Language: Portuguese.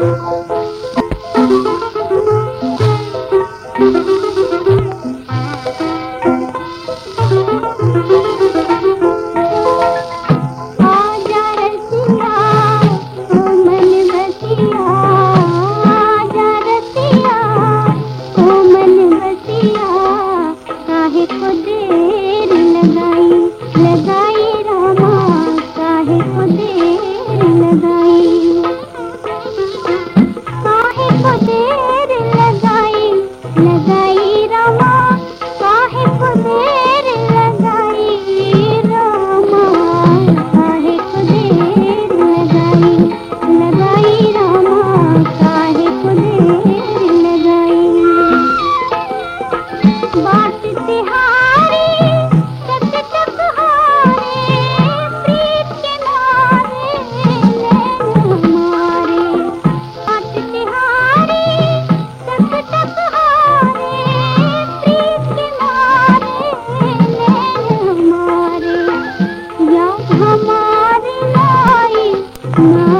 आजा Oh.